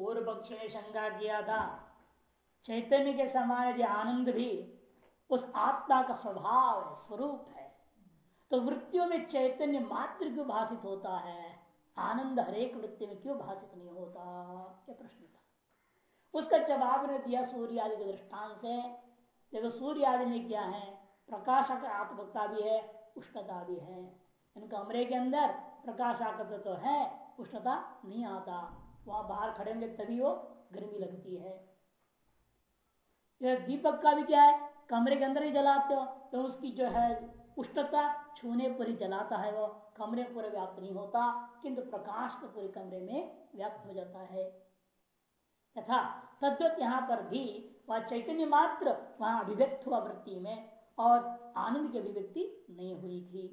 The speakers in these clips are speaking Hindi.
पूर्व पक्ष ने शंका किया था। चैतन्य के समान यदि आनंद भी उस आत्मा का स्वभाव है, स्वरूप है तो वृत्तियों में चैतन्य मात्र क्यों भाषित होता है? आनंद हरेक वृत्ति में क्यों भाषित नहीं होता? यह प्रश्न था। उसका जवाब ने दिया सूर्य आदि के दृष्टान से। देखो, सूर्य आदि में क्या है? प्रकाश का आत्मकता भी है, उष्णता भी है। इन कमरे के अंदर प्रकाश आकर्षण तो है, उष्णता नहीं आता। वहाँ बाहर खड़े होंगे, तभी वो गर्मी लगती है। दीपक का भी क्या है? कमरे के अंदर ही जलाते हो तो उसकी जो है उष्णता छूने पर ही जलाता है वो। कमरे पूरे व्याप्त नहीं होता, किंतु प्रकाश तो पूरे कमरे में व्याप्त हो जाता है। तथा तद्वत यहाँ पर भी वह चैतन्य मात्र वहाँ अभिव्यक्त हुआ वृत्ति में, और आनंद की अभिव्यक्ति नहीं हुई थी।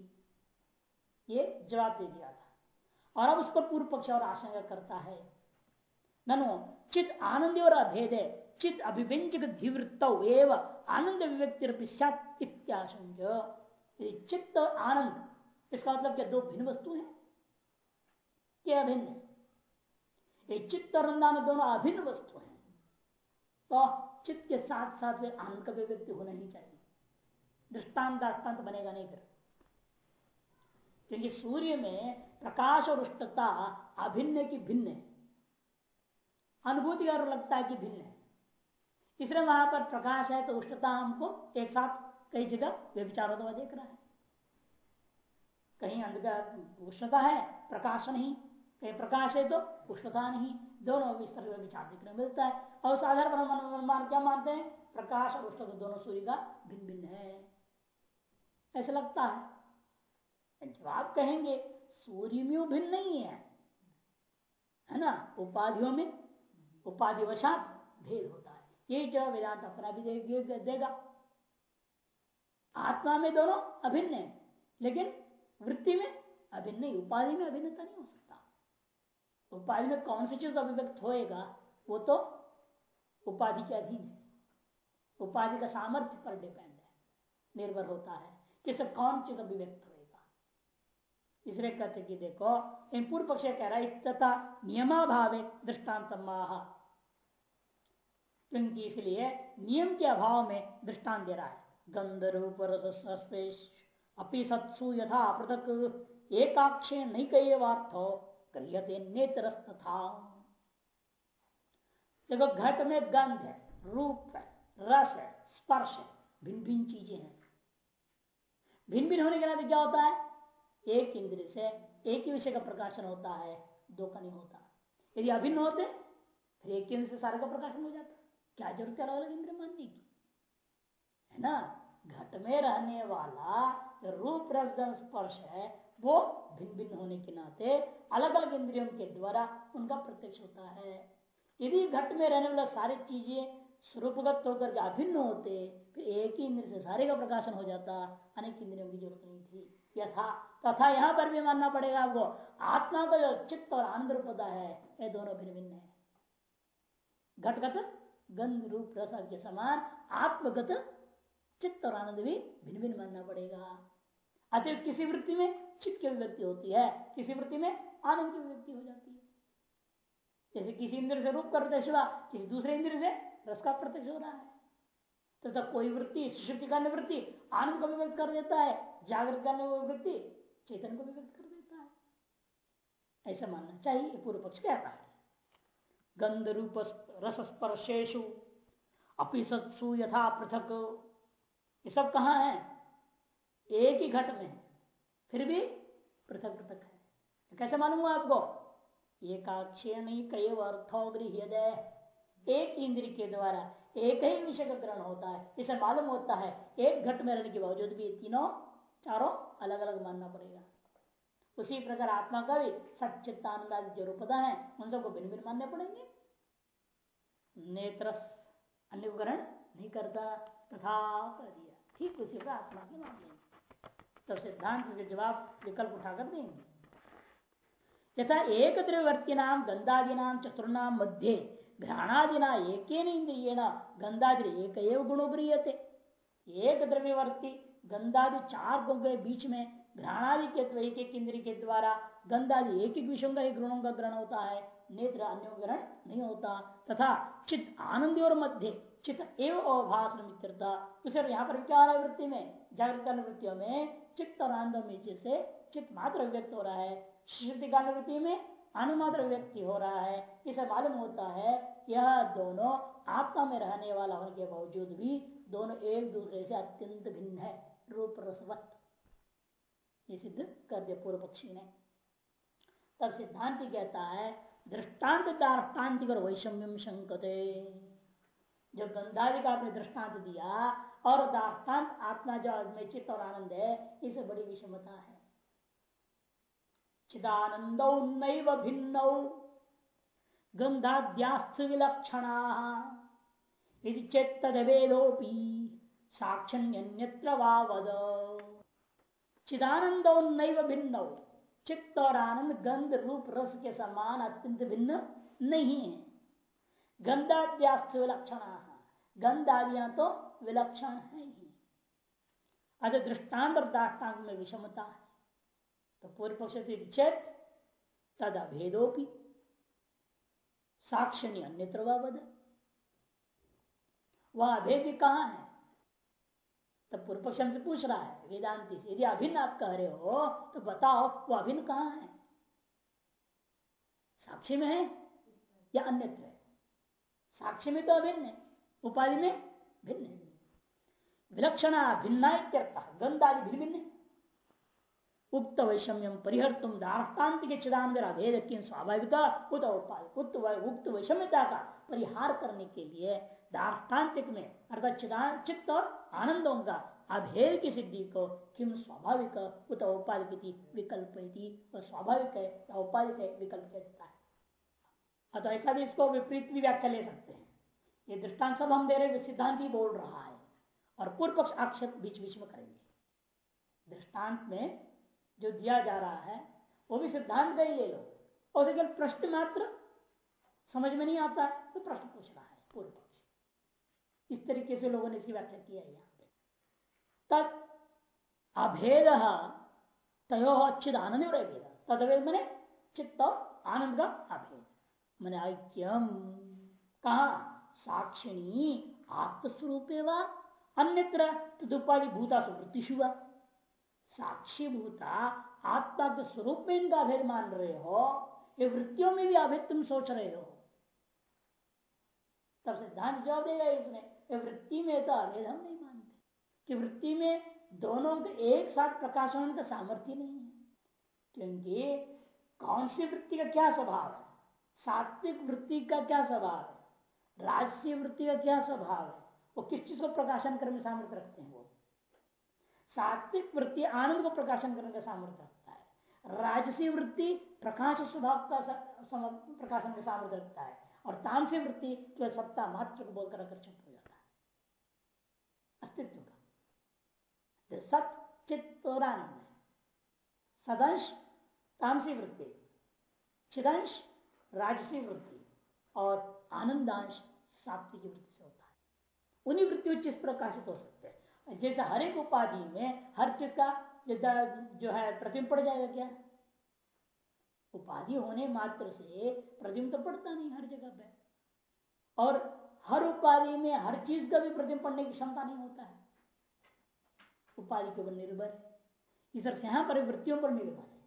ये जवाब दे दिया था। और अब उस पर पूर्व पक्ष और आशंका करता है। ननो, चित आनंद और अभेद चित अभिव्यंजक धीवृत्त एवं आनंद अभिव्यक्ति चित्त और आनंद, इसका मतलब क्या दो भिन्न वस्तु हैं? क्या अभिन्न चित्त और आनंद दोनों अभिन्न वस्तु हैं। तो चित्त के साथ साथ फिर आनंद का अभिव्यक्ति होना ही चाहिए। दृष्टांत दृष्टांत बनेगा नहीं फिर। क्योंकि सूर्य में प्रकाश और उष्णता अभिन्न की भिन्न है। अनुभूति और लगता है कि भिन्न है। इसलिए वहाँ पर प्रकाश है तो उष्णता हमको एक साथ कई जगह वे विचार हुआ देख रहा है। कहीं अंधकार उष्णता है, प्रकाश नहीं। कहीं प्रकाश है तो उष्णता नहीं। दोनों इस तरह विचार देखने मिलता है। और साधारण अनुमान क्या मानते हैं? प्रकाश और उष्णता दोनों सूर्य का भिन्न भिन्न है। ऐसा लगता है। जवाब कहेंगे, सूर्य में भिन्न नहीं है है ना? उपाधियों में उपाधिवशात भेद होता है। यही जो वेदांत अपना भी देगा। आत्मा में दोनों अभिन्न है, लेकिन वृत्ति में अभिन्न नहीं, उपाधि में अभिन्नता नहीं हो सकता। उपाधि में कौन सी चीज़ अभिव्यक्त होएगा, वो तो उपाधि के अधीन है। उपाधि का सामर्थ्य पर डिपेंड है, निर्भर होता है किसे कौन चीज़ अभिव्यक्त होएगा। इसलिए कहते कि देखो, इन पूर्व पक्ष कह रहा है तथा नियमाभाव दृष्टांत क्योंकि इसलिए नियम के अभाव में दृष्टांत दे रहा है। गंध रूप अपि सत्सु यथा पृथक, एकाक्षे नैकवार्थ गृहते नेत्रस्तथा। देखो घट में गंध है, रूप है, रस है, स्पर्श है, भिन्न भिन्न चीज़ें हैं। भिन्न भिन्न होने के नाते क्या होता है? एक इंद्र से एक ही विषय का प्रकाशन होता है, दो का नहीं होता यदि अभिन्न होते, फिर एक इंद्र से सारे का प्रकाशन हो जाता क्या ज़रूरत है अलग इंद्र मानने की, है ना? घट में रहने वाला रूप रसगन स्पर्श है, वो भिन्न भिन्न होने के नाते अलग अलग इंद्रियों के द्वारा उनका प्रत्यक्ष होता है। यदि घट में रहने वाला सारी चीज़ें स्वरूपगत होकर के अभिन्न होते, फिर एक ही इंद्र से सारे का प्रकाशन हो जाता, अनेक इंद्रियों की ज़रूरत नहीं थी। यथा, तथा यहाँ पर भी मानना पड़ेगा आपको, आत्मा का जो चित्त और आनंद रूपता है, ये दोनों भिन्न भिन्न है घटगत गंध रूप रस के समान आत्मगत चित्त और आनंद भी भिन्न भिन्न मानना पड़ेगा। अतः किसी वृत्ति में चित्त की अभिव्यक्ति होती है, किसी वृत्ति में आनंद की अभिव्यक्ति हो जाती है। जैसे किसी इंद्र से रूप का प्रत्यक्ष हुआ, किसी दूसरे इंद्र से रस का प्रत्यक्ष हो रहा है। तो कोई वृत्ति सुशक्ति का निवृत्ति आनंद को व्यक्त कर देता है, जागृत करने वाली वृत्ति चेतन को व्यक्त कर देता है। ऐसा मानना चाहिए, पूर्व पक्ष कहता है। गंध रूप रस स्पर्शेशु अपि सत्सु यथा पृथक। ये सब कहा है? एक ही घट में। फिर भी पृथक पृथक है। तो कैसे मालूम आपको? एकाक्षर नहीं कई अर्थो गृह एक इंद्र के द्वारा एक ही विषय का ग्रहण होता है। इसे मालूम होता है। एक घट में रहने के बावजूद भी तीनों चारों अलग अलग मानना पड़ेगा। उसी प्रकार आत्मा का भी आदि जो रूपता है, उन सबको भिन्न भिन्न मानने पड़ेंगे। नेत्र अन्य ग्रहण नहीं करता, तथा कर दिया। ठीक उसी का आत्मा के मान लेंगे तो सिद्धांत के जवाब विकल्प उठाकर देंगे। यथा एक द्रव्यवर्ती नाम गंधादि नाम चतुर्नाम मध्य घ्राणादिना एक इंद्रियण, गंधादि एक गुणो गृहते एक द्रव्यवर्ती, गंधादि चार गुण के बीच में, घ्राणादि के एक एक इंद्रिय के द्वारा, गंधादि एक एक विषयों का एक गुणों का ग्रहण होता है। नेत्र अन्य ग्रहण नहीं होता। तथा चित्त आनंद और मध्य, चित्त एवं अवभाषण मित्रता उसे यहाँ पर विचार है वृत्ति में? जागृत वृत्तियों में चित्त और आनंद में से चित्त मात्र व्यक्त हो रहा है। श्रुति काल वृत्ति में अनुमात्र व्यक्ति हो रहा है। इसे मालूम होता है, यह दोनों आत्मा में रहने वाला होने के बावजूद भी दोनों एक दूसरे से अत्यंत भिन्न है। रूप रसवत। ये सिद्ध कर दिया पूर्व पक्षी ने। तब सिद्धांत कहता है दृष्टांत दार्टान्तिक और वैषम्यम शंकते। जो गंधादि का आपने दृष्टांत दिया, और दार्टान्त आत्मा जो में चित्त और आनंद है, इसे बड़ी विषमता है। चिदानंद नैव भिन्न गंधाद्यास्थ विलक्षणा चेतोपी साक्षण्यत्र वावद। चिदानंद नैव भिन्न चित्त और आनंद, गंध, रूप, रस के समान अत्यंत भिन्न नहीं है। गंधाद्यास्त विलक्षण गंध तो विलक्षण है ही। अतः दृष्टांत और दाष्टांत में विषमता है। तो पूर्व पक्ष चेत तद अभेदोपी। साक्षणी अन्यत्र वह अभेद भी कहा है? तब पूर्व पक्ष से पूछ रहा है, वेदांति से, यदि अभिन्न आप कह रहे हो तो बताओ, वो अभिन्न कहाँ है? साक्षी में है या अन्यत्र है? साक्षी में तो अभिन्न है, उपाधि में भिन्न है। विलक्षणा भिन्ना गंध आदि भिन्न भिन्न उक्त वैषम्यम परिहर्तुम दार्टान्त के चिदानंद अभेद की स्वाभाविक उत उक्त वैषम्यता का परिहार करने के लिए दार्टान्तिक में अर्थात चित्त और आनंदों का अभेद की सिद्धि को किम स्वाभाविक उत औपाधिक विकल्प स्वाभाविक है औपाधिक है, विकल्प देता है। अतः ऐसा भी इसको विपरीत भी व्याख्या ले सकते हैं। ये दृष्टांत सब हम दे रहे सिद्धांत ही बोल रहा है। और पूर्व पक्ष आक्षेप बीच बीच में करेंगे। दृष्टांत में जो दिया जा रहा है, वो भी सिद्धांत का ही ले लो। और प्रश्न मात्र समझ में नहीं आता तो प्रश्न पूछ रहा है पूर्व पक्ष इस तरीके से लोगों ने इसकी व्याख्या किया है यहाँ पे। तद अभेद तयो अच्छित आनंद और अभेद तदवेद मैंने चित्त आनंद का अभेद। मैंने ऐक्यम कहा? साक्षिणी आत्मस्वरूप अन्यत्र तदुपाधि भूता सुवृत्तिशु साक्षी भूता आत्मा के स्वरूप में इनका अभेद मान रहे हो, ये वृत्तियों में भी अभेद तुम सोच रहे हो। तब सिद्धांत जवाब देगा इसने ये वृत्ति में तो अभेद हम नहीं मानते। कि वृत्ति में दोनों के एक साथ प्रकाशन का सामर्थ्य नहीं है। क्योंकि कौन सी वृत्ति का क्या स्वभाव है? सात्विक वृत्ति का क्या स्वभाव है? राजसी वृत्ति का क्या स्वभाव है? वो किस चीज़ को प्रकाशन करने में सामर्थ्य रखते हैं वो? सात्विक वृत्ति आनंद को प्रकाशन करने का सामर्थ्य रखता है। राजसी वृत्ति प्रकाश स्वभाव का प्रकाशन का सामर्थ्य रखता है। और तामसी वृत्ति केवल सत्ता मात्र को बोलकर जाता है। अस्तित्व का। सत चित्त और सदंश तामसी वृत्ति चिदंश राजसी वृत्ति और आनंदांश सात्विक वृत्ति से होता है। उन्हीं वृत्ति जिस प्रकाशित हो सकते हैं। जैसे हर एक उपाधि में हर चीज़ का जो है, प्रतिबिंब पड़ जाएगा क्या? उपाधि होने मात्र से प्रतिबिंब तो पड़ता नहीं हर जगह पे। और हर उपाधि में हर चीज़ का भी प्रतिबिंब पड़ने की क्षमता नहीं होता है। उपाधि के ऊपर निर्भर है। इस तरह से यहाँ पर वृत्तियों पर निर्भर है।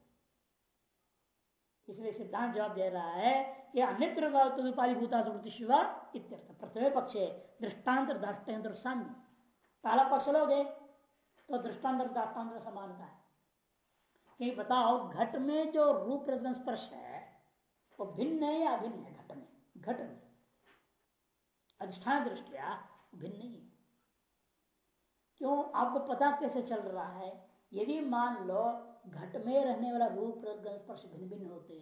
इसलिए सिद्धांत जवाब दे रहा है कि अन्यत्र उपाधि भूता शिवा इत्यर्थ। प्रथम पक्ष है दृष्टांत दृष्टांत साम्य। पहला पक्ष लोगे तो दाष्टान्त समानता है। कि बताओ, घट में जो रूप स्पर्श है, वो भिन्न है या अभिन्न है? घट में। घट में। अधिष्ठान दृष्टिया भिन्न नहीं है। क्यों? आपको पता कैसे चल रहा है? यदि मान लो घट में रहने वाला रूप स्पर्श भिन्न भिन्न होते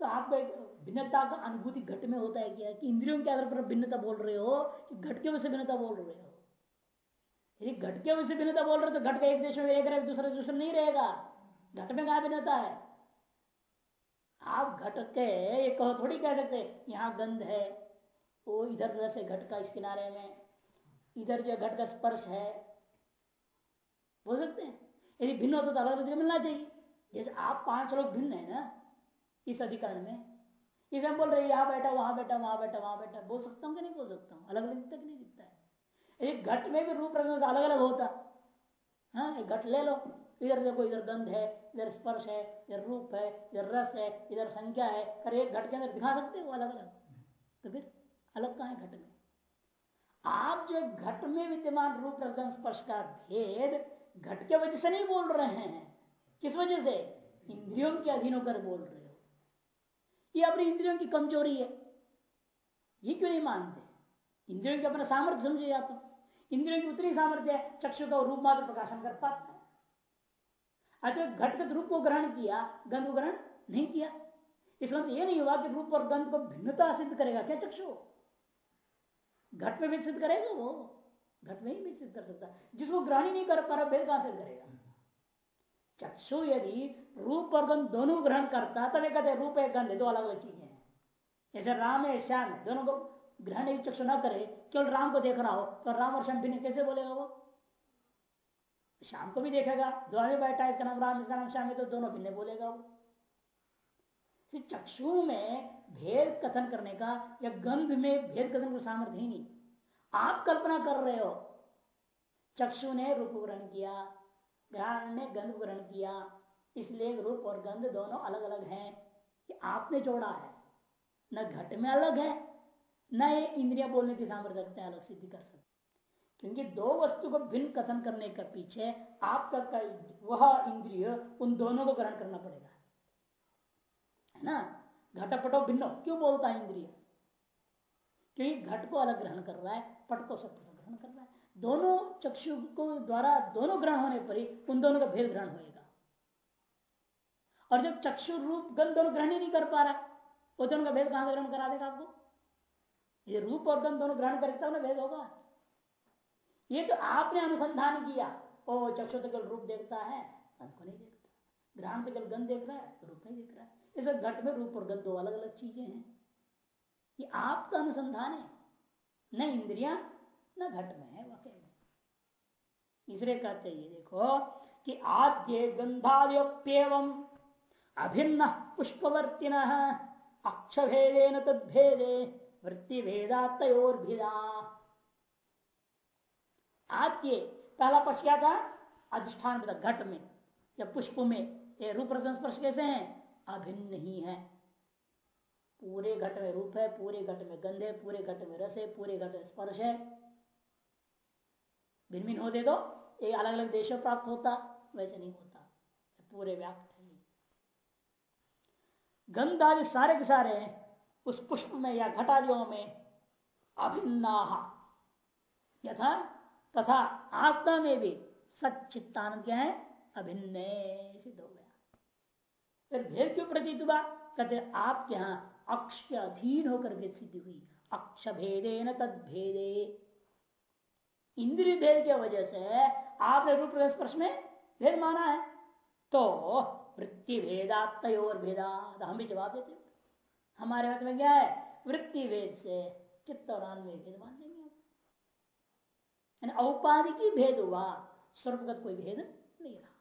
तो आपको एक भिन्नता का अनुभूति घट में होता है क्या? कि इंद्रियों के आधार पर भिन्नता बोल रहे हो कि घट के वजह से भिन्नता बोल रहे हो। यदि घट के वजह से भिन्नता बोल रहे हो तो घट का एक देश में एक दूसरे दूसरा नहीं रहेगा। घट में कहा भिन्नता है? आप घट के, ये कहो थोड़ी कह सकते, यहाँ गंध है वो इधर उधर से घट का इस किनारे में, इधर जो घट का स्पर्श है, बोल सकते हैं। यदि भिन्न होता तो अलग जगह मिलना चाहिए। जैसे आप पाँच लोग भिन्न है ना, इस अधिकरण में इसे हम बोल रहे यहाँ बैठा, वहाँ बैठा वहाँ बैठा वहाँ बैठा। बोल सकता हूँ कि नहीं बोल सकता हूँ? अलग अलग तक नहीं दिखता है। एक घट में भी रूप रंग अलग अलग होता हाँ एक घट ले लो। इधर देखो, इधर गंध है, इधर स्पर्श है, इधर रूप है, इधर रस है, इधर संख्या है, कर एक घट के अंदर दिखा सकते हो अलग अलग तो फिर अलग कहा है घट में? आप जो घट में विद्यमान रूप रसगन स्पर्श का भेद घट के वजह से नहीं बोल रहे हैं। किस वजह से? इंद्रियों के अधीन होकर बोल रहे हो। ये अपनी इंद्रियों की कमज़ोरी है। ये क्यों नहीं मानते? इंद्रियों के अपना सामर्थ्य समझे जाता तो। इंद्रियों की उतनी सामर्थ्य है, चक्षु का रूप मात्र प्रकाशन कर पाता है। अच्छा घटगत रूप को ग्रहण किया, गंध को ग्रहण नहीं किया। इसका मतलब ये नहीं हुआ कि रूप और गंध को भिन्नता सिद्ध करेगा। क्या चक्षु? घट में सिद्ध करेगा वो? घट में ही सिद्ध कर सकता जिसको ग्रहण नहीं कर पा रहा भेद कहाँ सिद्ध करेगा? चक्षु यदि रूप और गंध दोनों ग्रहण करता तब कहते हैं रूप है गंध दो अलग अलग चीज़ें हैं। जैसे राम है श्याम दोनों को ग्रहण एक चक्षु ना करे, केवल राम को देख रहा हो तो राम और श्याम भिन्न कैसे बोलेगा वो? शाम को भी देखेगा दो आदमी बैठा इसका नाम राम, इसका नाम श्याम है तो दोनों भिन्न बोलेगा वो। चक्षु में भेद कथन करने का या गंध में भेद कथन का सामर्थ्य ही नहीं। आप कल्पना कर रहे हो, चक्षु ने रूप ग्रहण किया, ग्रहण ने गंध ग्रहण किया, इसलिए रूप और गंध दोनों अलग अलग हैं। कि आपने जोड़ा है, न घट में अलग है, न ये इंद्रिया बोलने की सामर्थ्य रखते हैं, अलग सिद्धि कर सकते क्योंकि दो वस्तु को भिन्न कथन करने के पीछे आपका वह इंद्रिय उन दोनों को ग्रहण करना पड़ेगा। है ना? घटपटो भिन्न। क्यों बोलता है इंद्रिय? क्योंकि घट को अलग ग्रहण कर रहा है, पट को सब ग्रहण कर रहा है। दोनों चक्षु को द्वारा दोनों ग्रहण होने पर ही उन दोनों का भेद ग्रहण होएगा। और जब चक्षु रूप गंध दोनों ग्रहण ही नहीं कर पा रहा वो दोनों का भेद कहाँ ग्रहण करा देगा आपको? ये रूप और गंध दोनों ग्रहण करता ना भेद होगा। ये तो आपने अनुसंधान किया। ओ, चक्षु तो रूप देखता है गंध को नहीं देखता। ग्रहण तो गंध देख रहा है, रूप नहीं देख रहा है। इसे घट में रूप और गंध दो अलग अलग चीज़ें हैं ये आपका अनुसंधान है, न इंद्रिया, न घट में है वाकई में। इसलिए कहते ये देखो कि आद्य गंधाद्योप्यवम अभिन्न पुष्पवर्तिन अक्षभेदेन तद्भेदे वृत्ति भेदा तयोर्भिदा आद्य, पहला पक्ष क्या था? अधिष्ठान घट में। या पुष्प में ये रूप स्पर्श कैसे हैं? अभिन्न ही है। पूरे घट में रूप है, पूरे घट में गंध है, पूरे घट में रस है, पूरे घट में स्पर्श है। भिन्न भिन्न होते तो एक अलग अलग देशों प्राप्त होता, वैसे नहीं होता। पूरे व्याप्त है। गंध आदि सारे के सारे उस पुष्प में या घटादियों में अभिन्ना, यथा तथा आत्मा में भी सचित्तानंद क्या है? अभिन्न सिद्ध हो गया। फिर भेद क्यों प्रतीत हुआ? कहते, आपके यहाँ अक्ष के अधीन होकर भेद सिद्धि हुई। अक्ष भेदे न तद भेदे इंद्रिय भेद की वजह से आपने रूप स्पर्श में भेद माना है। तो वृत्ति भेदा तयोर भेदा हम भी जवाब देते हमारे हाथ में क्या है? वृत्ति भेद से चित्त और में भेद मान लेंगे औपाधिक भेद हुआ स्वरूपगत कोई भेद नहीं रहा।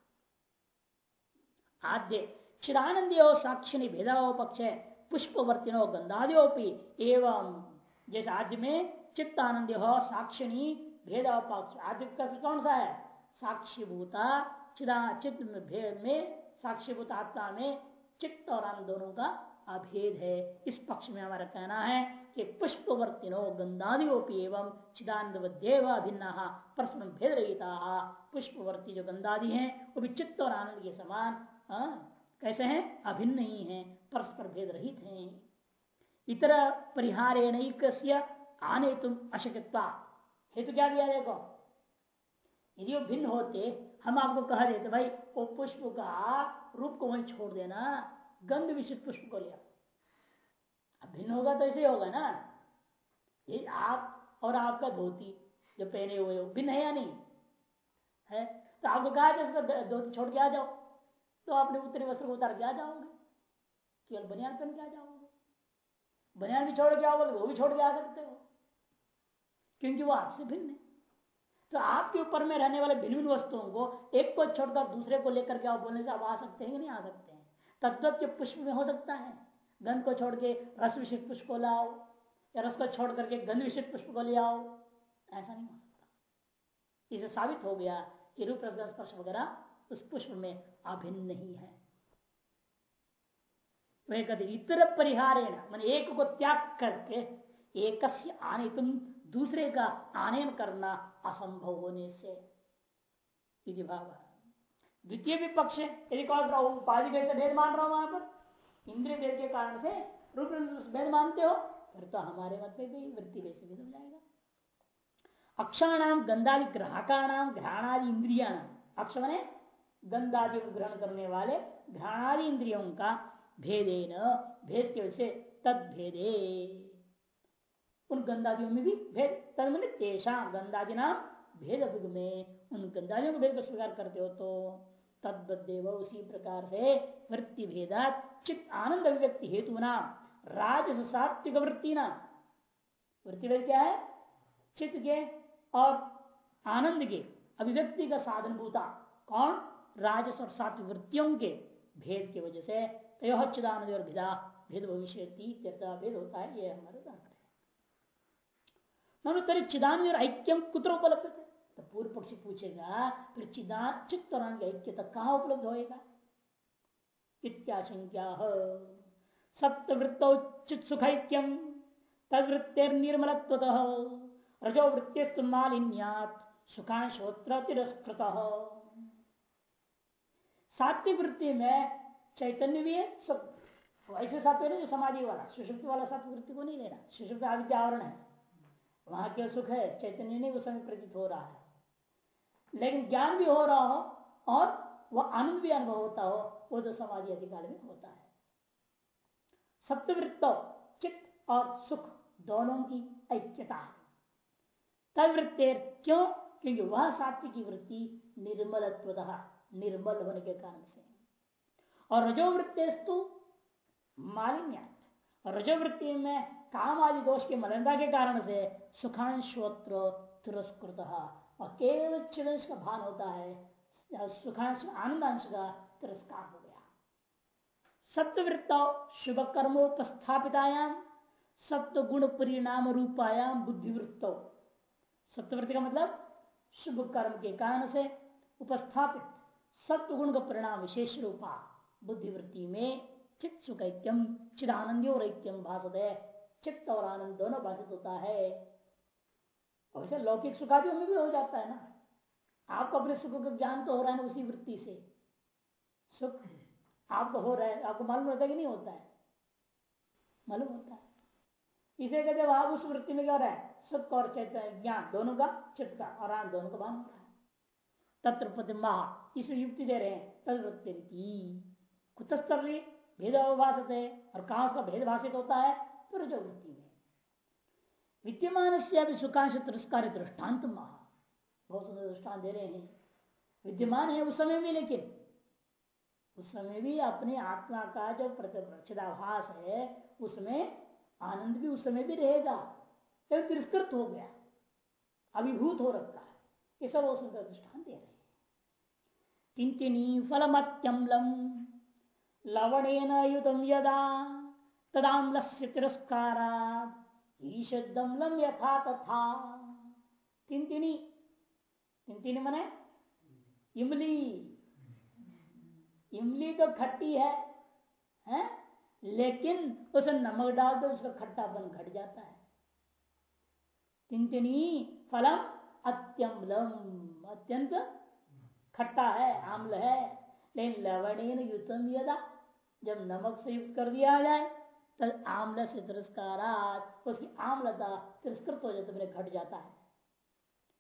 आद्य चिदानंदो साक्षी भेदाओ पक्ष, पुष्पवर्तिनो गंधाद्योपि, एवं जैसे आद्य में चित्त आनंद हो साक्षिणी भेदा पक्ष आद्य का कौन सा है? साक्षी भूता चिदा, चित्त भेद में, साक्षीभूत आत्मा में चित्त और आनंद दोनों का अभेद है। इस पक्ष में हमारा कहना है कि पुष्पवर्तिनो गंधादियोपी एवं चिदानंदेव अभिन्ना परस्पर भेद रहता। पुष्पवर्ती जो गंधादि हैं, वो भी चित्त और आनंद के समान कैसे हैं, अभिन्न ही हैं, परस्पर भेद रहित हैं। इतर परिहार आने तुम अशक्यता हेतु क्या दिया देखो? यदि वो भिन्न होते, हम आपको कह देते, भाई, वो पुष्प का रूप को वहीं छोड़ देना। गंध विशिष्ट पुष्प को लिया अब भिन्न होगा तो ऐसे होगा ना? ये आप और आपका धोती जो पहने हुए हो, भिन्न है या नहीं? है? तो आपको कहा जाए धोती छोड़ के आ जाओ। तो आपने उतरे वस्त्र को उतार के आ जाओगे। केवल बनियान पहन के आ जाओगे। बनियान भी छोड़ के आओगे वो भी छोड़ के आ सकते हो। क्योंकि वो आपसे भिन्न है। तो आपके ऊपर में रहने वाले भिन्न भिन्न वस्तुओं को एक को छोड़कर दूसरे को लेकर के आप बोलने से आप आ सकते हैं कि नहीं आ सकते हैं। तद्वत के पुष्प में हो सकता है। गंध को छोड़ के रस विषित पुष्प को लाओ, या रस को छोड़ करके गंध विषित पुष्प को ले आओ। ऐसा नहीं हो सकता। इसे साबित हो गया कि रूप, रस स्पर्श वगैरह उस पुष्प में अभिन्न नहीं है। वह कहते, इतर परिहार मान एक को त्याग करके एक आने तुम दूसरे का आनयन करना असंभव होने से। भाव। द्वितीय विपक्ष, यदि उपाधि कैसे भेद मान रहा हूँ वहाँ पर, इंद्रिय भेद के कारण से रूप भेद मानते हो, फिर तो हमारे मत में भी वृत्ति वैसे भेद हो जाएगा। अक्षाणाम गंधादि ग्राहकाणाम घ्राणादि इंद्रिया अक्ष मने गंधादि को ग्रहण करने वाले घ्राणादि इंद्रियों का भेदे न भेद के वजह से तद भेदे उन गंदादियों में भी भेद तद मैंने तेषा गंदादि नाम भेद में उन गंदादियों को भेद को स्वीकार करते हो तो तद्देव उसी प्रकार से वृत्ति भेदा चित्त आनंद अभिव्यक्ति हेतु नाम राजस सात्विक वृत्ति नाम। वृत्ति भेद क्या है? चित्त के और आनंद के अभिव्यक्ति का साधन भूता कौन? राजस और सात्विक वृत्तियों के भेद की वजह से तय चिदानंद और भिदा, भेद भविष्य भेद होता है, ये हमारे उदाहरण है। तरी चिदानंद और ऐक्यम कुत्र उपलब्ध है? तो पूर्व पक्षी पूछेगा, फिर चिदान चित्त और ऐक्य तक कहा उपलब्ध होएगा? इत्याशंक्या सप्तवृत्तौ चित सुखैक्यम तदवृत्तिर निर्मलत्व रजो वृत्तिस्तु मालिन्यात सुखांशोत्र तिरस्कृत सात्विक वृत्ति में चैतन्य भी है, सब। ऐसे सात्विक नहीं, जो समाधि वाला सुषुप्त वाला सात्विक वृत्ति को नहीं लेना। सुषुप्त आविद्यावरण है। वहाँ क्या सुख है, चैतन्य नहीं उस समय प्रतीत हो रहा है। लेकिन ज्ञान भी हो रहा हो, और वह आनंद भी अनुभव होता हो, वो तो समाधि अधिकाल में होता है। सप्तवृत्त, चित्त और सुख दोनों की ऐक्यता है। तदवृत्ति क्यों? क्योंकि वह सात्विक वृत्ति निर्मल निर्मल होने के कारण से। और रजोवृत्तिस्तु मालिन्या रजोवृत्ति में काम आदि दोष के मलिनता के कारण से सुखांशोत्र तिरस्कृत। और केवल चिदंश का भान होता है सुखांश, आनंदांश का तिरस्कार हो गया। सप्तवृत्त शुभ कर्मोपस्थापितायाम सप्त गुण परिणाम रूपायाम बुद्धिवृत्त। सप्तवृत्ति का मतलब शुभ कर्म के कारण से उपस्थापित। सत्व गुण का परिणाम विशेष रूपा बुद्धिवृत्ति में चित्त सुख ऐक्यम चिदानंदी और ऐक्यम भाषित है चित्त और आनंद दोनों भाषित होता है। वैसे लौकिक सुखादियों में भी हो जाता है ना। आपको अपने सुख का ज्ञान तो हो रहा है ना उसी वृत्ति से। सुख आपको हो रहा है, आपको मालूम रहता है कि नहीं होता है? मालूम होता है। इसे कहते आप उस वृत्ति में क्या हो रहा है? सुख और चैतन्य, ज्ञान, दोनों का, चित्त का और आनंद, दोनों का भान हो रहा है। तत्र महा इस युक्ति दे रहे हैं तदवृत्ति कुतस्तर भेद अवभाषित है और कहा उसका भेद भाषित होता है? में। विद्यमान से अभी सुखांश तिरस्कार दृष्टांत महा बहुत सुंदर दृष्टान दे रहे हैं। विद्यमान है उस समय भी, लेकिन उस समय भी अपने आत्मा का जो प्रतिभास है, उसमें आनंद भी उस समय भी रहेगा। तिरस्कृत हो गया, अभिभूत हो रखा है। ये सब सुंदर दृष्टान दे रहे हैं। तिंतिनी फलमत्यम्लम लवणेन युतम यदा तदाम्लस्य तिरस्काराद ईशदमलम यथा तथा। तिंतिनी तिंतिनी मने? इमली। इमली तो खट्टी है, हैं? लेकिन उसे नमक डाल दो उसका खट्टापन घट जाता है। तिंतिनी फलम अत्यम्लम अत्यंत खट्टा है, आम्ल है। लेकिन लवणेन युतम यदा, जब नमक से युक्त कर दिया जाए, तब आम्ल से तिरस्कारात, उसकी आम्लता तिरस्कृत हो जाते मेरे घट जाता है।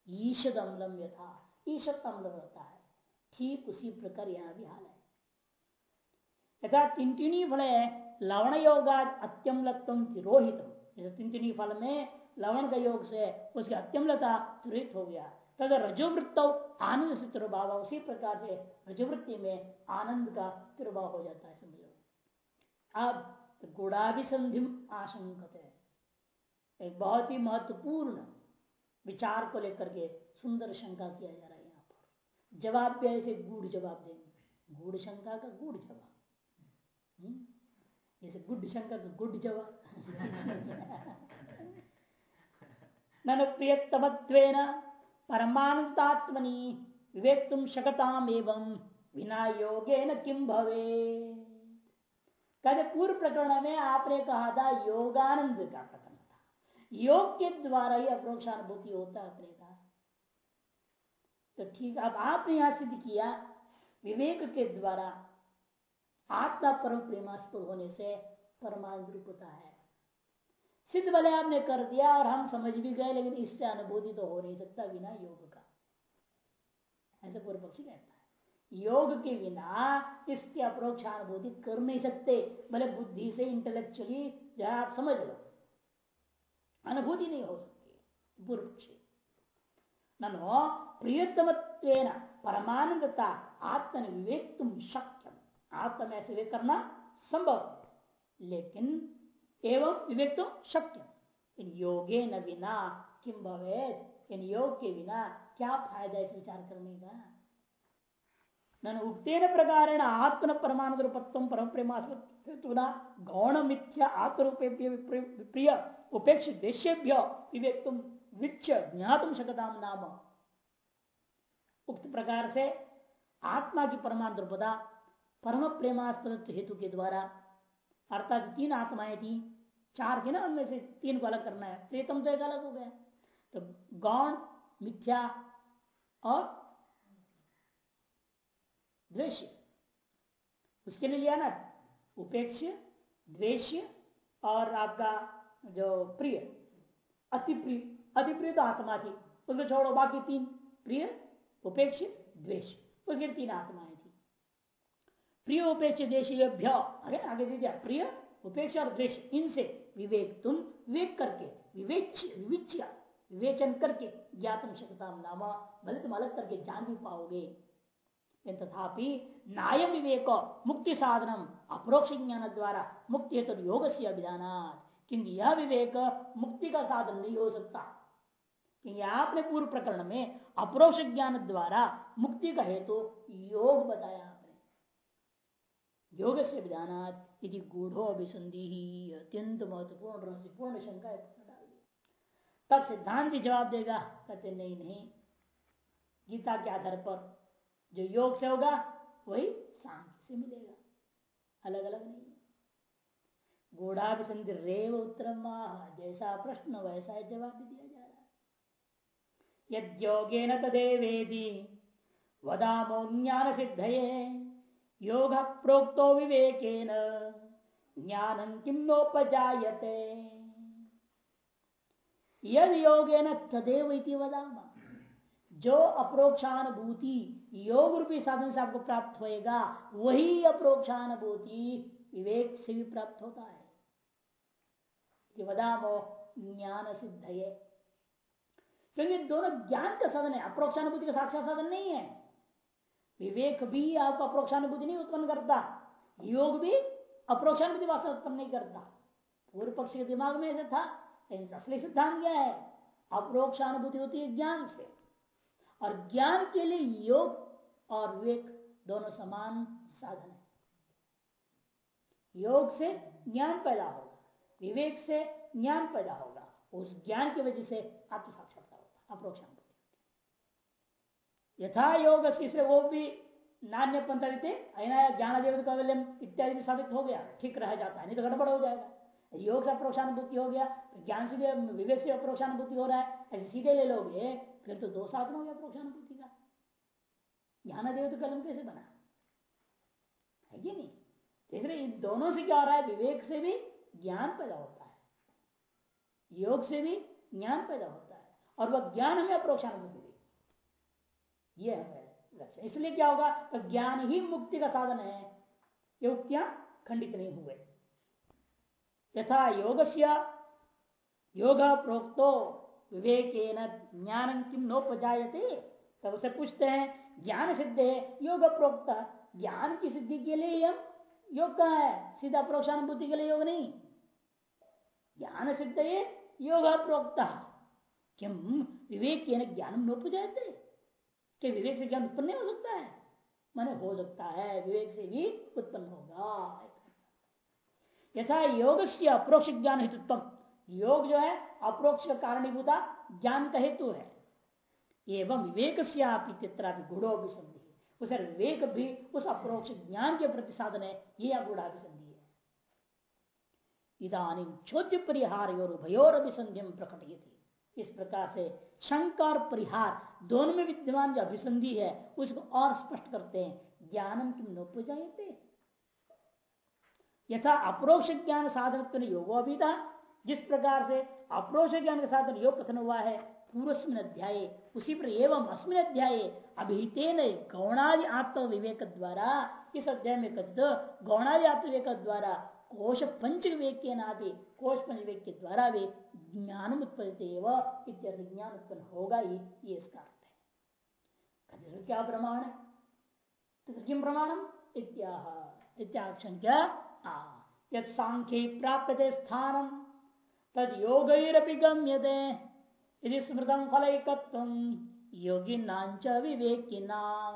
ईशद अम्लम यथा ईशद अम्ल रहता है। ठीक उसी प्रकार यहाँ भी हाल है। यथा तिंटिनी फल लवण योगा अत्यम्लत्व तिरोहित जैसे तिंटिनी फल में लवण का योग से उसकी अत्यम्लता तुरित हो गया। तद रजोवृत्त आनंद से तिरुभाव उसी प्रकार से रजोवृत्ति में आनंद का तिरुभाव हो जाता है समझो। अब गुणाभिसंधि आशंकत है। एक बहुत ही महत्वपूर्ण विचार को लेकर के सुंदर शंका किया जा रहा है यहाँ पर। जवाब भी ऐसे गूढ़ जवाब देंगे। गूढ़ शंका का गुड़ जवाब। हम्म? जैसे गुड शंका का गुड जवाब। नन प्रियतमत्वेन परमानंदात्मनि विवेक तुम शकताम एवं बिना योगे न किम भवे कहते पूर्व प्रकरण में आपने कहा था, योगानंद का प्रकरण था। योग के द्वारा ही अप्रोक्षानुभूति होता है अपने कहा। तो ठीक, अब आपने यहाँ सिद्ध किया, विवेक के द्वारा आत्मा परम प्रेमास्पद होने से परमानंद रूप होता है। सिद्ध भले आपने कर दिया और हम समझ भी गए, लेकिन इससे अनुभूति तो हो नहीं सकता बिना योग का। ऐसे पूर्व पक्षी कहता है। योग के बिना इसकी अप्रोक्षानुभूति कर नहीं सकते। भले बुद्धि से इंटेलेक्चुअली जो आप समझ लो। अनुभूति नहीं हो सकती पूर्व पक्षी। नो प्रियतम परमानंदता आत्म विवेक तुम शक्य आत्म ऐसे विवेक करना संभव लेकिन एवं विवेक तो शक्य इन योगे न बिना किम भवे इन योग के बिना क्या फ़ायदा इस विचार करने का? उक्तेन प्रकार आत्मन परमाणु रूपत्व परम प्रेमास्पदा गौण मिथ्या आत्मरूपे प्रिय उपेक्ष देशेभ्य विवेक तुम विच्छ ज्ञातुम शकता नाम। उक्त प्रकार से आत्मा की परमाणु रूपता परम प्रेमास्पद हेतु के द्वारा अर्थात तीन आत्माएँ थी। चार थी ना उनमें से तीन को अलग करना है प्रीतम तो एक अलग हो गया। तो गौण, मिथ्या और द्वेष उसके लिए लिया ना उपेक्ष द्वेष और आपका जो प्रिय अति प्रिय अति प्रिय तो आत्मा थी, उसको छोड़ो, बाकी तीन, प्रिय उपेक्ष द्वेष उसके तीन आत्माएँ थी। प्रिय उपेक्ष देश आगे आगे दे दिया, प्रिय उपेक्ष और द्वेष इनसे विवेक तुम विवेक करके विवेच विविच्या, विवेचन करके ज्ञातम शकता नामा भले तुम अलग करके जान भी पाओगे तथापि नायम विवेक मुक्ति साधनम अप्रोक्ष ज्ञान द्वारा मुक्ति हेतु योग से अभिधान किंतु यह विवेक मुक्ति का साधन नहीं हो सकता। क्योंकि आपने पूर्व प्रकरण में अप्रोक्ष ज्ञान द्वारा मुक्ति का हेतु योग बताया आपने योग से विधान यदि गूढ़ो अभिसंधि ही अत्यंत महत्वपूर्ण रहस्यपूर्ण शंका तब सिद्धांत जवाब देगा, कहते, नहीं नहीं। गीता के आधार पर जो योग से होगा, वही सांख्य से मिलेगा। अलग अलग नहीं गूढ़ाभिसंधि रेव उत्तर जैसा प्रश्न वैसा जवाब दिया जा रहा है। यद्योगे न तदेवेदी वदामो ज्ञान सिद्ध योग प्रोक्तो विवेकेन। ज्ञान किम नोपजायते यद योगेन तदेव वदाम, जो अप्रोक्षानुभूति योग रूपी साधन से आपको प्राप्त होएगा, वही अप्रोक्षानुभूति विवेक से भी प्राप्त होता है। वदामो ज्ञान सिद्ध है क्योंकि दोनों ज्ञान का साधन है, अप्रोक्षानुभूति का साक्षात साधन नहीं है। विवेक भी आपको अप्रोक्षानुभूति नहीं उत्पन्न करता, योग भी अप्रोक्षानुभूति वास्तव उत्पन्न नहीं करता। पूर्व पक्ष के दिमाग में ऐसे था, लेकिन असली सिद्धांत क्या है? अप्रोक्षानुभूति होती है ज्ञान से। और ज्ञान के लिए योग और विवेक दोनों समान साधन है। योग से ज्ञान पैदा होगा, विवेक से ज्ञान पैदा होगा, उस ज्ञान की वजह से आपकी साक्षात्कार होगा अप्रोक्षानुभूति यथा योग से वो भी नान्य पंथवित ज्ञान देव कवल्यम, इत्यादि साबित हो गया, ठीक रह जाता है, नहीं तो गड़बड़ हो जाएगा। योग से अप्रोक्षानुभूति हो गया तो ज्ञान से भी विवेक से अप्रोक्षानुभूति हो रहा है, ऐसे सीधे ले लोगे, फिर तो दो साधन हो गया अप्रोक्षानुभूति का। ज्ञान देव तो कलम कैसे बना? है कि नहीं? इसलिए इन दोनों से क्या हो रहा है, विवेक से भी ज्ञान पैदा होता है। योग से भी ज्ञान पैदा होता है, और वह ज्ञान हमें अप्रोक्षानुभूति ये है लक्ष्य इसलिए क्या होगा तो ज्ञान ही मुक्ति का साधन है। ये उक्तियाँ खंडित नहीं हुए। यथा योग योग प्रोक्तो विवेक ज्ञान किम नोपजाते तब उसे पूछते हैं, ज्ञान सिद्ध है, योग प्रोक्त। ज्ञान की सिद्धि के लिए हम योग का है। सीधा प्रोक्षानुभूति के लिए योग नहीं। ज्ञान सिद्ध है, योग प्रोक्त। किम विवेक ज्ञान नोपजाते कि विवेक से ज्ञान उत्पन्न नहीं हो सकता है। माने हो सकता है, विवेक से भी उत्पन्न होगा। यथा योग से अप्रोक्ष ज्ञान हेतुत्व। योग जो है, अप्रोक्ष कारणीभूता ज्ञान का हेतु है। एवं विवेक से गुड़ो भी संधि उस विवेक भी, उस अप्रोक्ष ज्ञान के प्रति साधन है, ये गुड़ा भी संधि है। इधानी चोद्य परिहार और उभयोर अभिसंधिम प्रकट इस प्रकार से शंका और परिहार दोनों में विद्यमान जो अभिसंधि है, उसको और स्पष्ट करते हैं। ज्ञानम किम नोपजाते यथा अप्रोक्ष ज्ञान साधन योगो भी था जिस प्रकार से अप्रोक्ष ज्ञान के साधन योग कथन हुआ है, पूर्वस्मिन अध्याय, उसी पर एवं अस्मिन अध्याय, अभिहितेन गौणादि आत्म विवेक द्वारा इस अध्याय में कथित गौणादि आत्म विवेक द्वारा कोश पंच विवेक के नाते कोश पंच के द्वारा भी ज्ञान उत्पन्न इत्यादि ज्ञान उत्पन्न होगा ही ये इसका अर्थ है। क्या प्रमाण है? तो किम प्रमाणम? इत्याशंख्या यद सांख्य प्राप्त स्थानम, तद योग गम्यते। यदि स्मृतम फल योगी नाच विवेकी नाम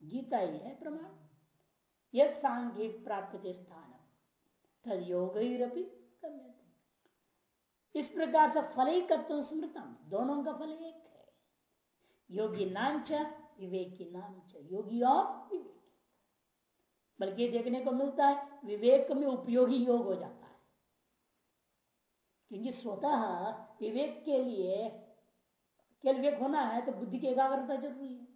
गीता ही है प्रमाण। यद सांख्य प्राप्त स्थान तद योग इस प्रकार से फल स्मृतम, दोनों का फल एक है। योगी नाच विवेकी नाम च, योगी और विवेकी। बल्कि देखने को मिलता है, विवेक में उपयोगी योग हो जाता है। क्योंकि स्वतः विवेक के लिए केवल विवेक होना है तो बुद्धि की एकाग्रता ज़रूरी है।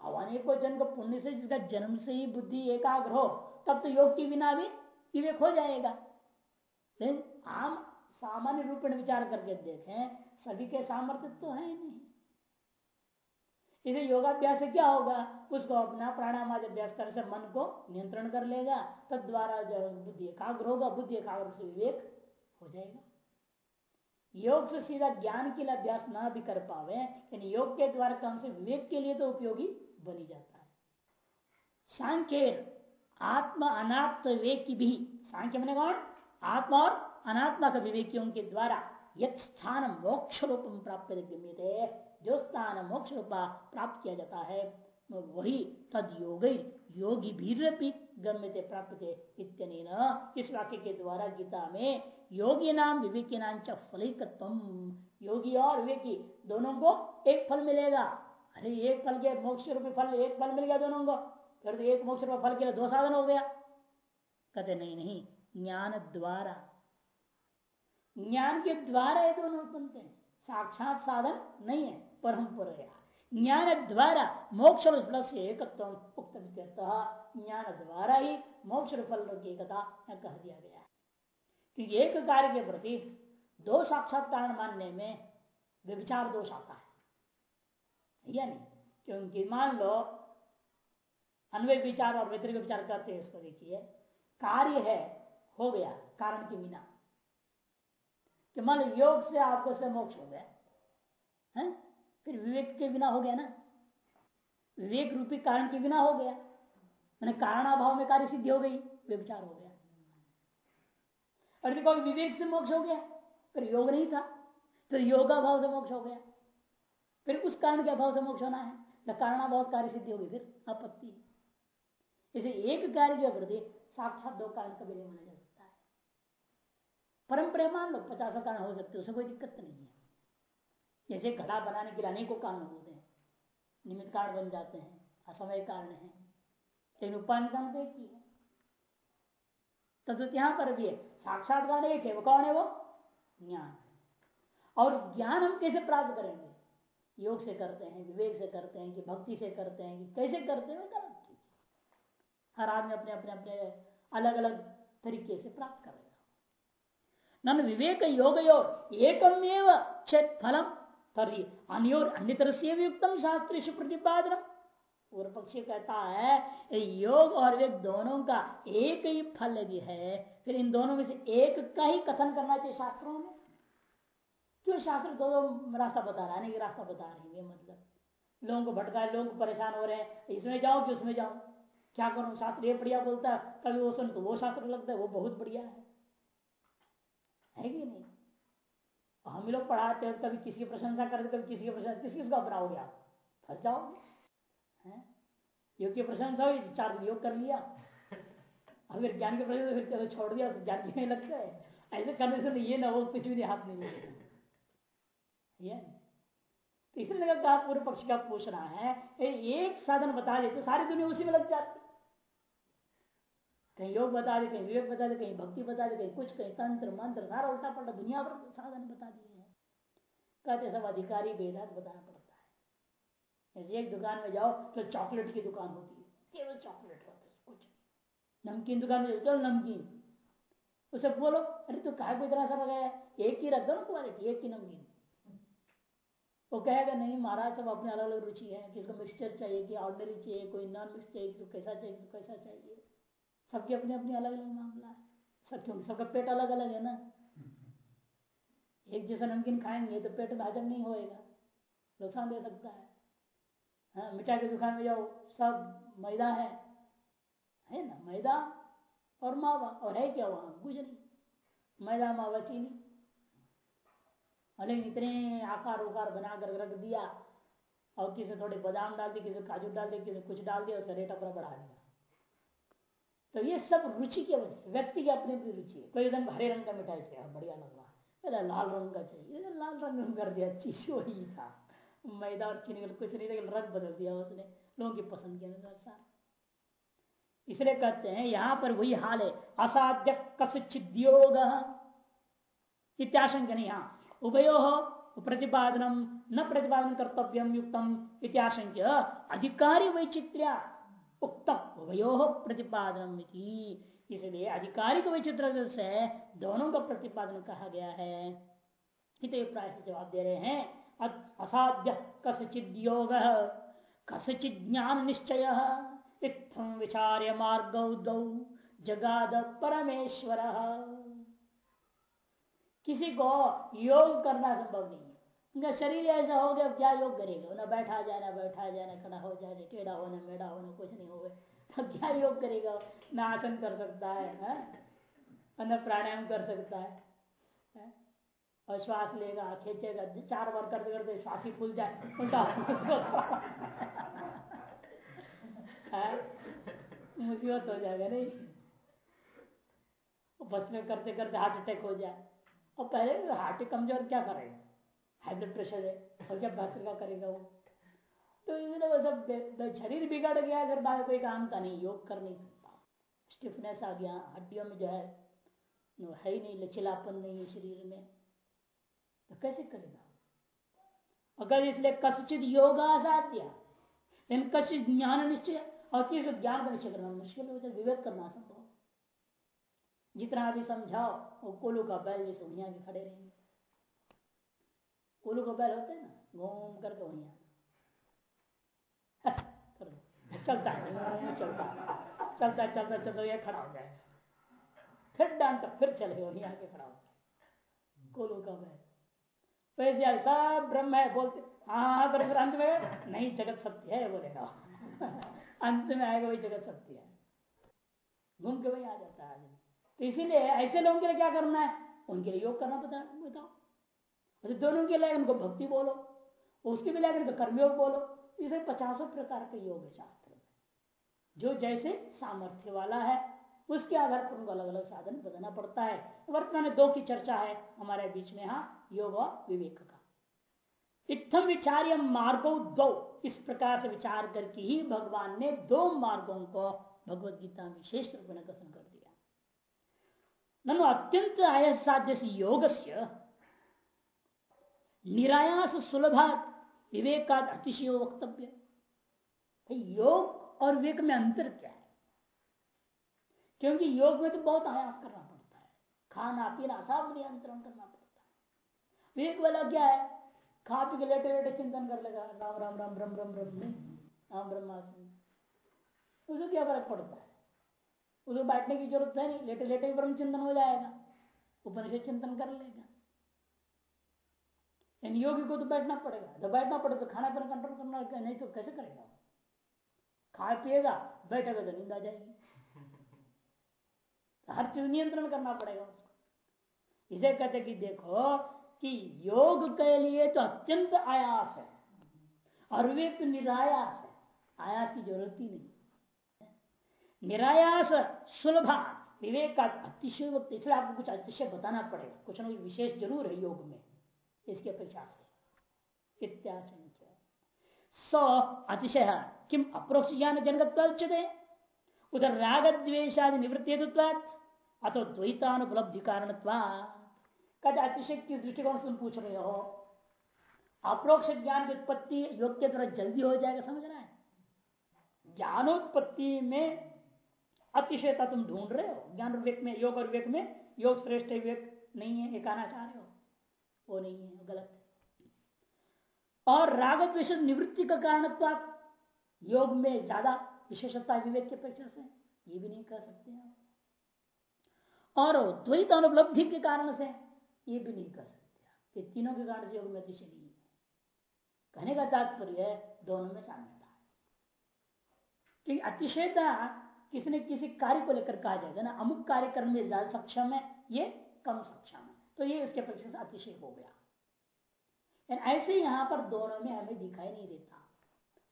अब अनेकों जन्म को पुण्य से, जिसका जन्म से ही बुद्धि एकाग्र हो, तब तो योग के बिना भी विवेक हो जाएगा। लेकिन आम सामान्य रूप में विचार करके देखें, सभी के सामर्थ्य तो है ही नहीं। इसे योगाभ्यास से क्या होगा? उसको अपना प्राणायाम अभ्यास करने से मन को नियंत्रण कर लेगा। तद द्वारा जो बुद्धि एकाग्र होगा, बुद्धि एकाग्र से विवेक हो जाएगा। योग से सीधा ज्ञान के लिए अभ्यास ना भी कर पावे यानी योग के द्वारा कम से विवेक के लिए तो उपयोगी बनी जाता है। सांख्य आत्मा अनात्म विवेक की भी सांख्य मैंने कौन आत्मा और अनात्मा का विवेकियों के द्वारा यथ स्थान मोक्ष रूप प्राप्त जो स्थान मोक्ष रूपा प्राप्त किया जाता है वही तद योग योगी भी गम्य प्राप्त इतने इस वाक्य के द्वारा गीता में योगी नाम विवेकी नाम च फलिकत्व। योगी और विवेकी दोनों को एक फल मिलेगा। अरे, एक फल के मोक्ष रूप फल, एक फल मिल गया दोनों को। फिर तो एक मोक्ष फल के लिए दो साधन हो गया। कहते, नहीं नहीं, ज्ञान द्वारा। ज्ञान के द्वारा ये दोनों बनते हैं। साक्षात साधन नहीं है, परम ज्ञान द्वारा, मोक्ष फल से एकत्व उक्त ज्ञान द्वारा ही मोक्ष फल की एकता कह दिया गया कि एक कार्य के प्रति दो साक्षात्कार मानने में विचार दोष आता है। या नहीं क्योंकि मान लो अन्वय विचार और व्यतिरिक विचार करते हैं इसको देखिए। कार्य है, हो गया, कारण के बिना। कि मान योग से आपको से मोक्ष हो गया, है? फिर विवेक के बिना हो गया ना? विवेक रूपी कारण के बिना हो गया। मैंने कारणाभाव में कार्य सिद्धि हो गई वे विचार हो गया। और देखो विवेक से मोक्ष हो गया, फिर योग नहीं था, फिर योगा भाव से मोक्ष हो गया। फिर उस कारण के अभाव से मोक्ष होना है, न कारणाभाव कार्य सिद्धि होगी फिर आपत्ति। इसे एक कार्य के प्रति साक्षात दो कारण कभी नहीं माना जा सकता है। परंपरा मान लो पचास कारण हो सकते उसमें कोई दिक्कत नहीं है। जैसे घड़ा बनाने के लिए अनेकों कारण होते हैं। निमित्त कारण बन जाते हैं, असमय कारण है। लेकिन उपाय तो एक ही है। तद्वत यहाँ पर भी है, साक्षात कारण एक है, वो कौन है वो? ज्ञान। और ज्ञान हम कैसे प्राप्त करेंगे? योग से करते हैं, विवेक से करते हैं, कि भक्ति से करते हैं, कि कैसे करते हैं अलग हर आदमी अपने अपने अपने अलग अलग तरीके से प्राप्त करेगा नन विवेक योग एकमेव चेत फलम। तरी अन्योर अन्य तरह से युक्तम शास्त्र प्रतिपादन पूर्व पक्षी कहता है योग और विवेक दोनों का एक ही फल यदि है। फिर इन दोनों में से एक का ही कथन करना चाहिए शास्त्रों में। क्यों शास्त्र दो दो रास्ता बता रहा है? नहीं, रास्ता बता रहे हैं मतलब। लोगों को भटका लोग परेशान हो रहे हैं, इसमें जाओ कि उसमें जाओ। क्या करूँ? शास्त्र ये बढ़िया बोलता है, कभी वो सुन तो वो शास्त्र लगता है, वो बहुत बढ़िया है। है कि नहीं? हम लोग पढ़ाते हैं, कभी किसी की प्रशंसा करते कभी किसी की प्रशंसा किस किसका अपनाओगे आप फंस जाओगे। योग की प्रशंसा हुई, चार योग कर लिया। अगर ज्ञान के प्रति छोड़ दिया तो ज्ञान में लगता है ऐसे करने से ये ना वो कुछ भी हाथ नहीं तो इसलिए लगा पूर्व पक्ष का पूछ रहा है एक साधन बता दे तो सारी दुनिया उसी में लग जाती। कहीं योग बता दे, कहीं विवेक बता दे, कहीं भक्ति बता दे, कहीं कुछ, कहीं तंत्र, मंत्र, सारा उल्टा पलटा दुनिया भर साधन बता दिए हैं। कहते सब अधिकारी वेदांत बताना पड़ता है। ऐसे एक दुकान में जाओ तो चॉकलेट की दुकान होती है। केवल चॉकलेट होता है, कुछ नमकीन दुकान में चल नमकीन। उसे बोलो, अरे तू कहा को इतना सा गया एक ही रख दो ना क्वालिटी एक ही नमकीन। वो कहेगा, नहीं, महाराज सब अपने अलग अलग रुचि है। किसको मिक्सचर चाहिए कि ऑर्डनरी चाहिए, कोई नॉन मिक्स चाहिए, किसको कैसा चाहिए, किसको कैसा चाहिए? सबके अपने अपने अलग अलग मामला है। सब क्योंकि सबका पेट अलग अलग है ना। एक जैसा नमकीन खाएँगे तो पेट में हजम नहीं होएगा। नुकसान दे सकता है। हाँ मिठाई की दुकान में जाओ, सब मैदा है। है ना? मैदा और मावा, और है क्या वहाँ? कुछ नहीं। मैदा, मावा, चीनी। लेकिन इतने आकार उकार बना कर रख दिया। और किसी थोड़े बादाम डाल दिए, किसी काजू डाल दिए, किसी कुछ डाल दिया, उसका रेट अपना बढ़ा दिया। तो ये सब रुचि की वजह व्यक्ति की अपनी अपनी रुचि है। कोई एकदम हरे रंग का मिठाई चाहिए बढ़िया लग रहा है। लाल रंग का चाहिए। लाल रंग कर दिया, चीज़ वही था। मैदा और चीनी कुछ नहीं लेकिन रंग बदल दिया उसने, लोगों की पसंद के अनुसार सारा इसलिए कहते हैं, यहाँ पर वही हाल है। असाध्य कसचिद्योग इत्याशंक नहीं यहाँ उभयो प्रतिपादनम न प्रतिपादन कर्तव्यम युक्तम इत्याशंक्य। अधिकारी वैचित्र्या। उक्त उभयो प्रतिपादन इसलिए आधिकारिक वैचित्र से दोनों का प्रतिपादन कहा गया है। इत प्राय से जवाब दे रहे हैं असाध्य कसचिद योग कसचिद ज्ञान निश्चय इत्थम विचार्य मार्ग दौ जगाद परमेश्वर। किसी को योग करना संभव नहीं उनका शरीर ऐसा हो गया क्या योग करेगा? ना बैठा जाए ना बैठा जाए ना खड़ा हो जाए टेढ़ा हो ना मेढ़ा हो ना कुछ नहीं हो तो क्या योग करेगा? ना आसन कर सकता है, है? न प्राणायाम कर सकता है, है? और श्वास लेगा खींचेगा चार बार करते करते श्वास ही फूल जाए उल्टा। मुसीबत हो जाएगा नहीं? बस में करते करते हार्ट अटैक हो जाए। और पहले हार्ट कमज़ोर क्या करेगा? हाई ब्लड प्रेशर है, और क्या भस्त्र का करेगा वो। तो इसलिए वो सब शरीर बिगड़ गया, अगर बाहर कोई काम का नहीं, योग कर नहीं सकता। स्टिफनेस आ गया, हड्डियों में जो है है ही नहीं, लचीलापन नहीं है शरीर में। तो कैसे करेगा? अगर इसलिए कसित योग असाध्य लेकिन ज्ञान निश्चय, और किस ज्ञान का निश्चय करना मुश्किल हो जाए विवेक करना संभव जितना भी समझाओ, वो कोलू का बैल जैसे वहीं भी खड़े रहेंगे। कोलू को बैल होते हैं ना, घूम करके वहीं चलता है, चलता चलता चलता चलता ये खड़ा हो जाए फिर डांट फिर चले वहीं आके खड़ा हो। कोलू का बैल वैसे सब ब्रह्म है, बोलते हाँ हाँ फिर अंत में नहीं, जगत सत्य है बोलेगा। अंत में आएगा, वही जगत सत्य है। घूम के वही आ जाता है आदमी। तो इसीलिए ऐसे लोगों के लिए क्या करना है? उनके लिए योग करना बता बताओ। तो दोनों के लिए उनको भक्ति बोलो, उसके भी लिए तो कर्मयोग बोलो। इसे पचासों प्रकार के योग है शास्त्र में। जो जैसे सामर्थ्य वाला है, उसके आधार पर उनको अलग अलग साधन बताना पड़ता है। वर्तमान में दो की चर्चा है हमारे बीच में हाँ योग और विवेक का। इतम विचार्य मार्गो दो इस प्रकार से विचार करके ही भगवान ने दो मार्गों को भगवत गीता में विशेष रूप में कथन कर दिया। ननु अत्यंत आय साध्य योग से निरायास सुलभा विवेक का अतिशय वक्तव्य। योग और विवेक में अंतर क्या है? क्योंकि योग में तो बहुत आयास करना पड़ता है। खाना, पीना, सब नियंत्रण करना पड़ता है। विवेक वाला क्या है? खा पी के लेटे लेटे चिंतन कर लेगा। राम राम राम ब्रह्म ब्रह्म ब्रह्म राम ब्रह्मास्म। उसको क्या फ़र्क पड़ता है? उसको बैठने की ज़रूरत है नहीं। लेटे लेटे ब्रह्म चिंतन हो जाएगा। उपनिषद चिंतन कर लेगा। इन योगी को तो बैठना पड़ेगा। तो बैठना पड़ेगा तो खाना पीना कंट्रोल करना नहीं तो कैसे करेगा? खा पिएगा, बैठेगा तो नींद आ जाएगी। तो हर चीज़ नियंत्रण करना पड़ेगा उसको। इसे कहते कि देखो कि योग के लिए तो अत्यंत आयास है और वे तो निरायास है। आयास की ज़रूरत ही नहीं। निरायास सुलभा विवेक का अतिशय, इसलिए आपको कुछ अतिशय बताना पड़ेगा। कुछ ना कुछ विशेष ज़रूर है योग में। इसकी अपेक्षा से। इत्याशंच सौ अतिशय किम अप्रोक्ष ज्ञान जनगत उधर राग द्वेशादि निवृत्ति अथवा द्वैतानुपलब्धि कारण कहते अतिशय किस दृष्टिकोण से तुम पूछ रहे हो। अप्रोक्ष ज्ञान की उत्पत्ति योग के तरह जल्दी हो जाएगा, समझ रहा है? ज्ञानोत्पत्ति में अतिशयता तुम ढूंढ रहे हो। ज्ञान विवेक में, योग और विवेक में, योग श्रेष्ठ विवेक नहीं है एक आना चाह रहे हो। वो नहीं है गलत है। और राग द्वेष निवृत्ति का कारण योग में ज़्यादा विशेषता विवेक की अपेक्षा से ये भी नहीं कह सकते आप। और द्वैत अनुपलब्धि के कारण से ये भी नहीं कह सकते ये तीनों के कारण से योग में अतिशय नहीं है। कहने का तात्पर्य है, दोनों में साम्यता क्योंकि अतिशयता किसी न किसी कार्य को लेकर कहा जाएगा ना, अमुक कार्य करने में ज़्यादा सक्षम है, ये कम सक्षम तो ये इसके अपेक्षा अतिशय हो गया। ऐसे यहाँ पर दोनों में हमें दिखाई नहीं देता।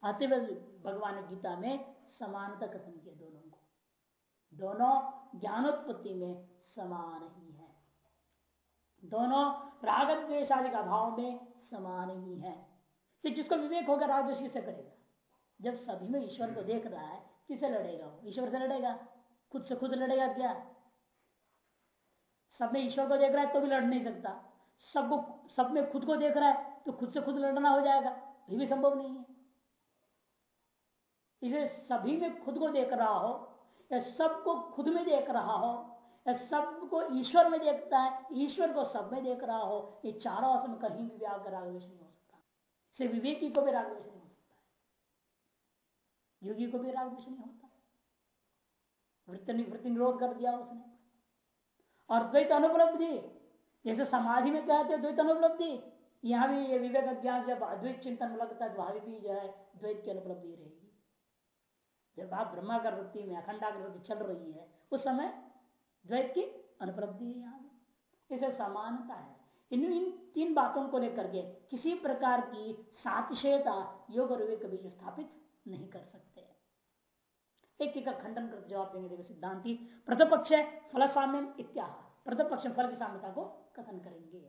अतव भगवान गीता में समानता कथन किया दोनों को। दोनों ज्ञानोत्पत्ति में समान ही है। दोनों राग द्वेशादि का भाव में समान ही है। कि जिसको विवेक होगा राग द्वेष किससे करेगा। जब सभी में ईश्वर को देख रहा है, किसे लड़ेगा ईश्वर से लड़ेगा? खुद से खुद लड़ेगा क्या? सब में ईश्वर को देख रहा है तो भी लड़ नहीं सकता। सबको सब में खुद को देख रहा है तो खुद से खुद लड़ना हो जाएगा। ये भी संभव नहीं है। इसे सभी में खुद को देख रहा हो, या सबको खुद में देख रहा हो, या सबको ईश्वर में देखता है, ईश्वर को सब में देख रहा हो, ये चारों असम कहीं भी व्याग रागवेश नहीं हो सकता सिर्फ़ विवेकी को भी रागवेश नहीं हो सकता योगी को भी रागवेश नहीं होता वृत्ति वृत्ति निरोध कर दिया उसने। और द्वैत अनुपलब्धि। जैसे समाधि में कहते हैं द्वैत अनुपलब्धि, यहाँ भी ये विवेक ज्ञान जब अद्वैत चिंतन लगता है भी जो है, द्वैत की अनुपलब्धि रहेगी। जब आप ब्रह्माकार वृत्ति में अखंडाकर वृत्ति चल रही है, उस समय द्वैत की अनुपलब्धि है यहाँ इसे समानता है। इन इन तीन बातों को लेकर के किसी प्रकार की सातिशयता योग और विवेक बीच स्थापित नहीं कर सकते। एक एक का खंडन कर जवाब देंगे। देखो सिद्धांति प्रथम पक्ष है फल साम्य इत्या पक्ष फल की साम्यता को कथन करेंगे।